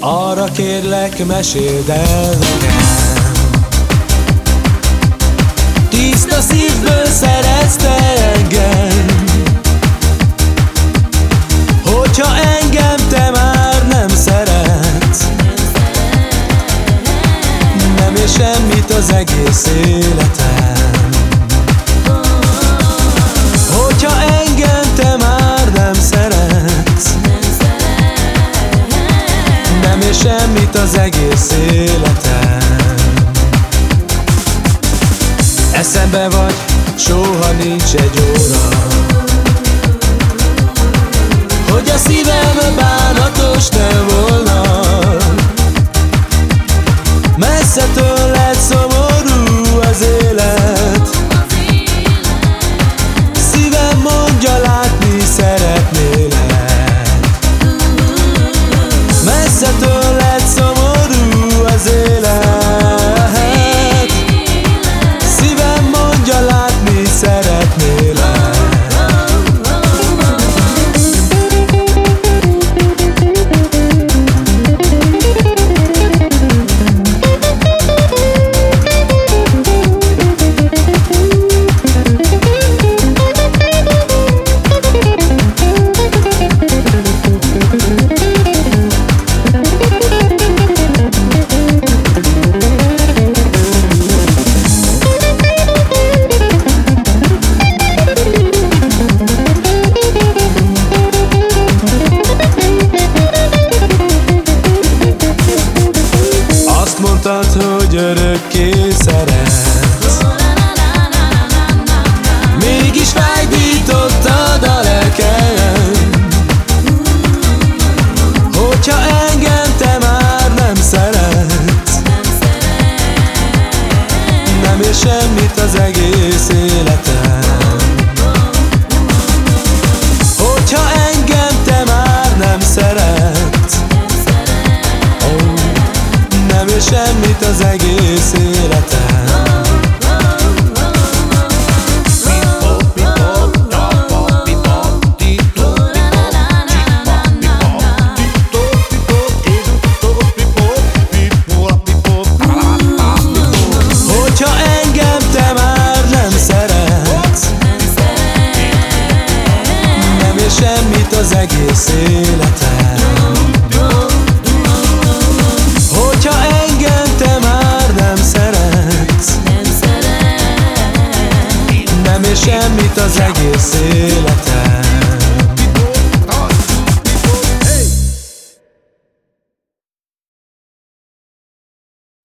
Arra kérlek, meséld el nekem. Tiszta szívből szeretsz te engem Hogyha engem te már nem szeretsz Nem és semmit az egész életem az egész életem. Eszembe vagy, soha nincs egy óra mondtad, hogy örökké szeretsz. Mégis fájdítottad a lelkem Hogyha engem te már nem szeretsz Nem ér semmit az egész ér semmit az egész életem. Semmit az egész életem semmi semmit az egész életem